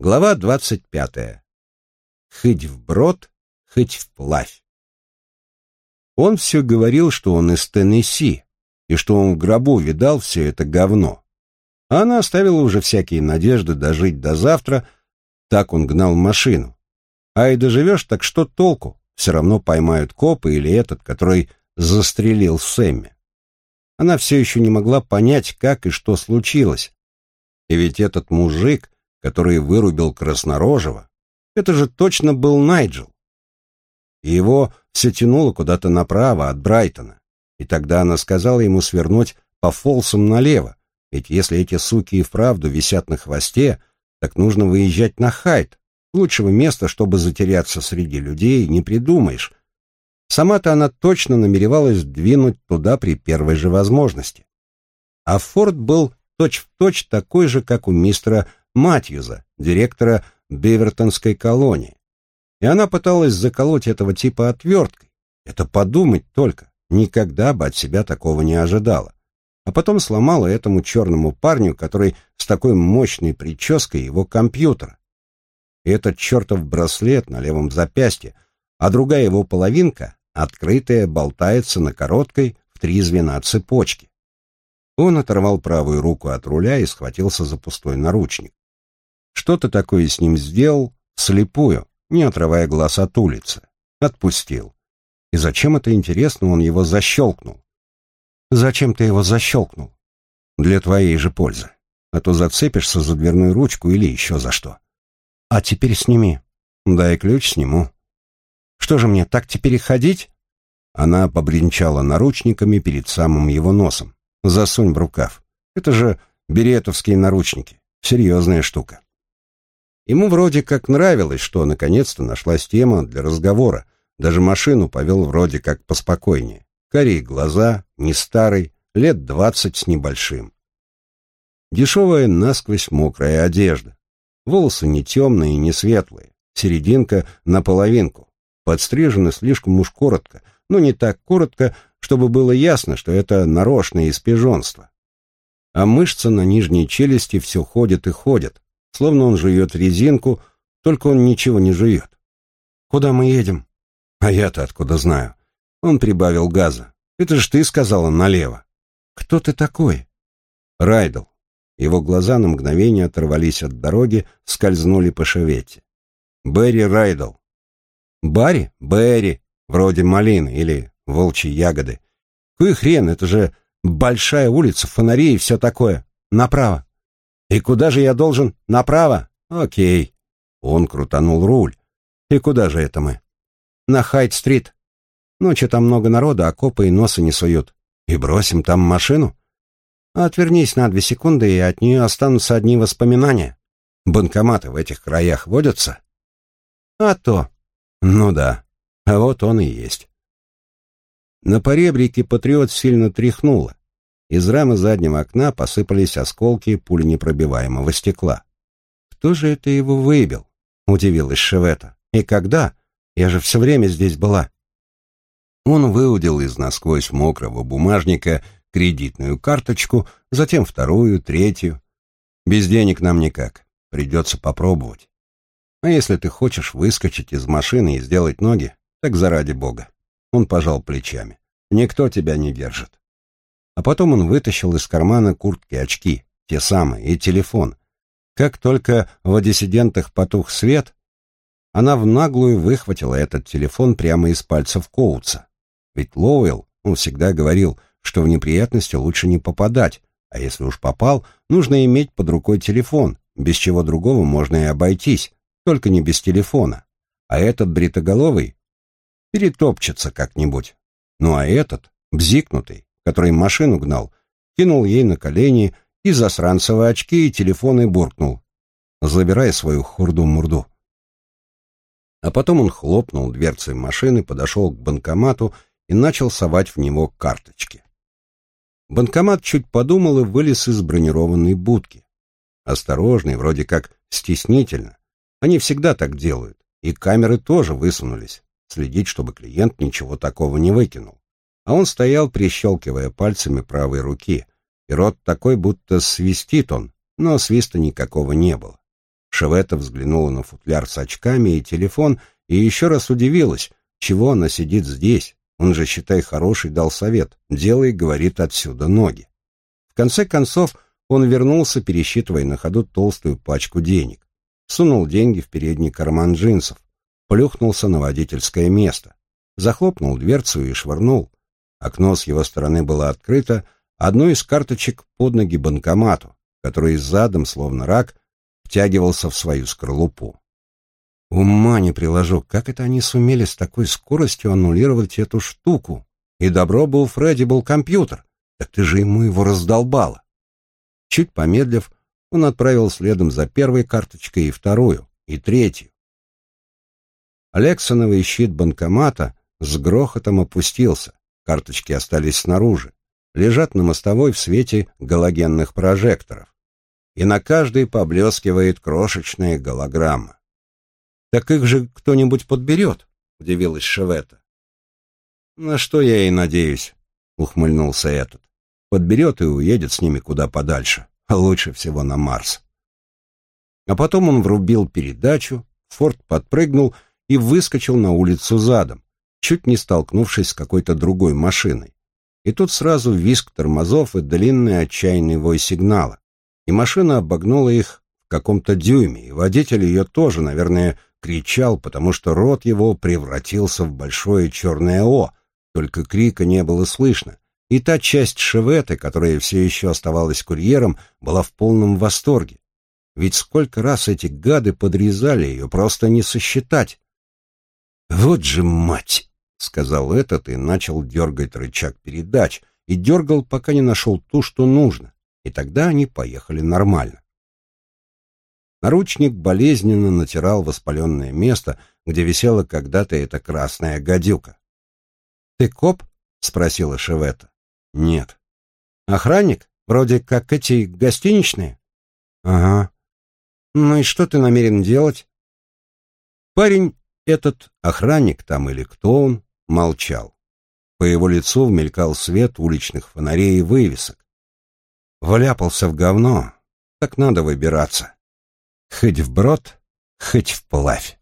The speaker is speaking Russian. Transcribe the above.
Глава двадцать пятая. Хоть вброд, хоть вплавь. Он все говорил, что он из Теннесси, и что он в гробу видал все это говно. А она оставила уже всякие надежды дожить до завтра, так он гнал машину. А и доживешь, так что толку? Все равно поймают копы или этот, который застрелил Сэмми. Она все еще не могла понять, как и что случилось. И ведь этот мужик, который вырубил Краснорожего, это же точно был Найджел. И его все тянуло куда-то направо от Брайтона. И тогда она сказала ему свернуть по фолсам налево, ведь если эти суки и вправду висят на хвосте, так нужно выезжать на Хайт. Лучшего места, чтобы затеряться среди людей, не придумаешь. Сама-то она точно намеревалась двинуть туда при первой же возможности. А Форд был точь-в-точь точь такой же, как у мистера Матьюза, директора Бевертонской колонии. И она пыталась заколоть этого типа отверткой. Это подумать только, никогда бы от себя такого не ожидала а потом сломала этому черному парню, который с такой мощной прической его компьютер. И этот чертов браслет на левом запястье, а другая его половинка, открытая, болтается на короткой в три звена цепочки. Он оторвал правую руку от руля и схватился за пустой наручник. Что-то такое с ним сделал, слепую, не отрывая глаз от улицы. Отпустил. И зачем это интересно, он его защелкнул? Зачем ты его защелкнул? Для твоей же пользы. А то зацепишься за дверную ручку или еще за что. А теперь сними. Дай ключ, сниму. Что же мне, так теперь ходить? Она побренчала наручниками перед самым его носом. Засунь в рукав. Это же беретовские наручники. Серьезная штука. Ему вроде как нравилось, что наконец-то нашлась тема для разговора. Даже машину повел вроде как поспокойнее карие глаза, не старый, лет двадцать с небольшим. Дешевая насквозь мокрая одежда. Волосы не темные и не светлые, серединка наполовинку. Подстрижены слишком уж коротко, но не так коротко, чтобы было ясно, что это нарочное испеженство. А мышца на нижней челюсти все ходит и ходит, словно он жует резинку, только он ничего не жует. «Куда мы едем?» «А я-то откуда знаю?» Он прибавил газа. «Это же ты сказала налево». «Кто ты такой?» «Райдл». Его глаза на мгновение оторвались от дороги, скользнули по шевете. «Берри Райдл». «Барри? Берри. Вроде малины или волчьи ягоды. Кой хрен, это же большая улица, фонари и все такое. Направо». «И куда же я должен? Направо?» «Окей». Он крутанул руль. «И куда же это мы?» «На Хайт-стрит», Ночью там много народа, а копы и носа не суют. И бросим там машину? Отвернись на две секунды, и от нее останутся одни воспоминания. Банкоматы в этих краях водятся? А то. Ну да. А вот он и есть. На поребрике патриот сильно тряхнуло. Из рамы заднего окна посыпались осколки пуленепробиваемого стекла. «Кто же это его выбил?» — удивилась Шевета. «И когда? Я же все время здесь была». Он выудил из насквозь мокрого бумажника кредитную карточку, затем вторую, третью. Без денег нам никак. Придется попробовать. А если ты хочешь выскочить из машины и сделать ноги, так заради бога. Он пожал плечами. Никто тебя не держит. А потом он вытащил из кармана куртки очки, те самые, и телефон. Как только в диссидентах потух свет, она в наглую выхватила этот телефон прямо из пальцев Коутса. Ведь Лоуэлл, он всегда говорил, что в неприятности лучше не попадать, а если уж попал, нужно иметь под рукой телефон, без чего другого можно и обойтись, только не без телефона. А этот бритоголовый перетопчется как-нибудь. Ну а этот, бзикнутый, который машину гнал, кинул ей на колени и засранцевые очки и телефон и буркнул. Забирай свою хурду-мурду. А потом он хлопнул дверцей машины, подошел к банкомату и начал совать в него карточки. Банкомат чуть подумал и вылез из бронированной будки. Осторожный, вроде как стеснительно. Они всегда так делают. И камеры тоже высунулись, следить, чтобы клиент ничего такого не выкинул. А он стоял, прищелкивая пальцами правой руки, и рот такой, будто свистит он, но свиста никакого не было. Шевета взглянула на футляр с очками и телефон и еще раз удивилась, чего она сидит здесь. Он же, считай, хороший дал совет. Делай, говорит, отсюда ноги. В конце концов, он вернулся, пересчитывая на ходу толстую пачку денег. Сунул деньги в передний карман джинсов. Плюхнулся на водительское место. Захлопнул дверцу и швырнул. Окно с его стороны было открыто, одну из карточек под ноги банкомату, который задом, словно рак, втягивался в свою скорлупу. Ума не приложу, как это они сумели с такой скоростью аннулировать эту штуку? И добро бы у Фредди был компьютер, так ты же ему его раздолбала. Чуть помедлив, он отправил следом за первой карточкой и вторую, и третью. Алексоновый щит банкомата с грохотом опустился, карточки остались снаружи, лежат на мостовой в свете галогенных прожекторов и на каждой поблескивает крошечная голограмма. «Так их же кто-нибудь подберет», — удивилась Шевета. «На что я и надеюсь», — ухмыльнулся этот. «Подберет и уедет с ними куда подальше, а лучше всего на Марс». А потом он врубил передачу, Форд подпрыгнул и выскочил на улицу задом, чуть не столкнувшись с какой-то другой машиной. И тут сразу визг тормозов и длинный отчаянный вой сигнала и машина обогнула их в каком-то дюйме, и водитель ее тоже, наверное, кричал, потому что рот его превратился в большое черное «О», только крика не было слышно. И та часть шеветы, которая все еще оставалась курьером, была в полном восторге. Ведь сколько раз эти гады подрезали ее, просто не сосчитать. «Вот же мать!» — сказал этот и начал дергать рычаг передач, и дергал, пока не нашел ту, что нужно и тогда они поехали нормально. Наручник болезненно натирал воспаленное место, где висела когда-то эта красная гадюка. «Ты коп?» — спросила Шевета. «Нет». «Охранник? Вроде как эти гостиничные?» «Ага». «Ну и что ты намерен делать?» Парень, этот охранник там или кто он, молчал. По его лицу вмелькал свет уличных фонарей и вывесок. Вляпался в говно, так надо выбираться. Хоть вброд, хоть вплавь.